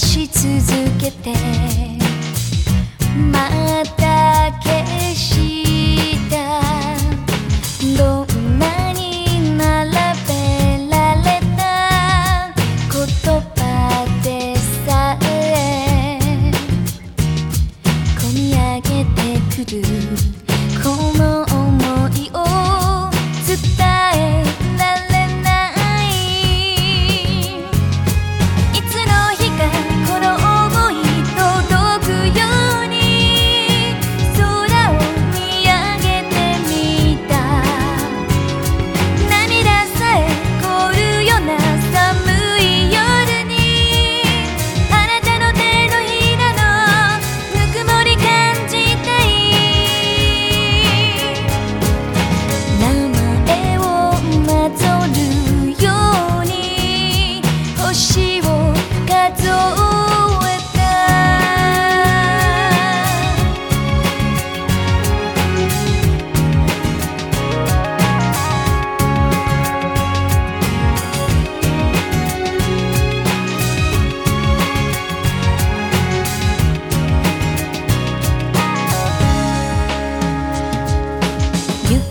し続けて。また消した。どんなに並べられた。言葉でさえ込み上げてくる。